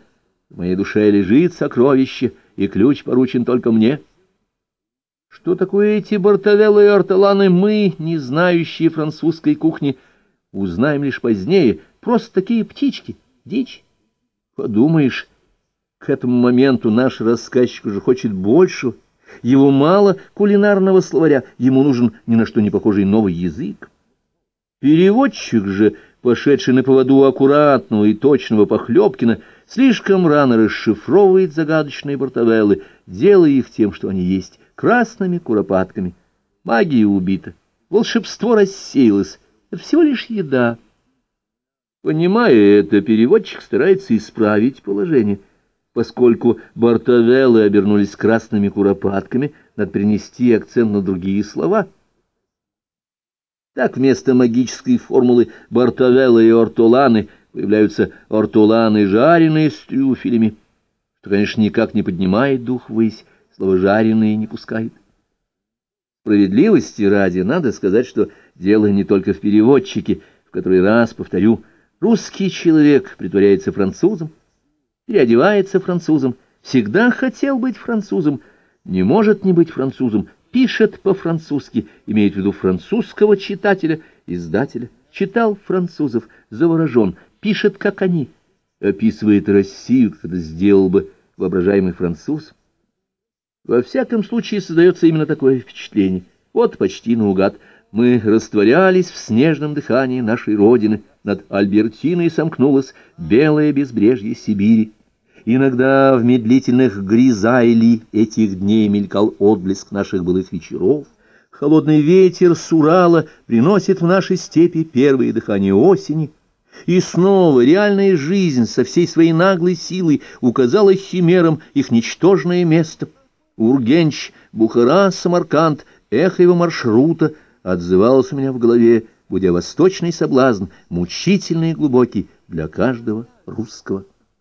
в моей душе лежит сокровище, и ключ поручен только мне. Что такое эти Бартавеллы и Ортоланы мы, не знающие французской кухни, — Узнаем лишь позднее. Просто такие птички, дичь. Подумаешь, к этому моменту наш рассказчик уже хочет больше. Его мало кулинарного словаря, ему нужен ни на что не похожий новый язык. Переводчик же, пошедший на поводу аккуратного и точного Похлебкина, слишком рано расшифровывает загадочные бортовеллы, делая их тем, что они есть, красными куропатками. Магия убита, волшебство рассеялось, всего лишь еда. Понимая это, переводчик старается исправить положение. Поскольку бортовеллы обернулись красными куропатками, надо принести акцент на другие слова. Так вместо магической формулы бортовеллы и ортоланы появляются ортоланы, жареные с трюфелями, что, конечно, никак не поднимает дух ввысь, слово «жареные» не пускает. Справедливости ради надо сказать, что дело не только в переводчике, в который раз повторю, русский человек притворяется французом, переодевается французом, всегда хотел быть французом, не может не быть французом, пишет по-французски, имеет в виду французского читателя, издателя, читал французов, заворожен, пишет, как они, описывает Россию, как это сделал бы воображаемый француз, во всяком случае, создается именно такое впечатление. Вот почти наугад мы растворялись в снежном дыхании нашей Родины. Над Альбертиной сомкнулось белое безбрежье Сибири. Иногда в медлительных гризайли этих дней мелькал отблеск наших былых вечеров. Холодный ветер с Урала приносит в наши степи первые дыхания осени. И снова реальная жизнь со всей своей наглой силой указала химерам их ничтожное место — Ургенч, Бухара, Самарканд, эхо его маршрута отзывалось у меня в голове, будя восточный соблазн, мучительный и глубокий для каждого русского.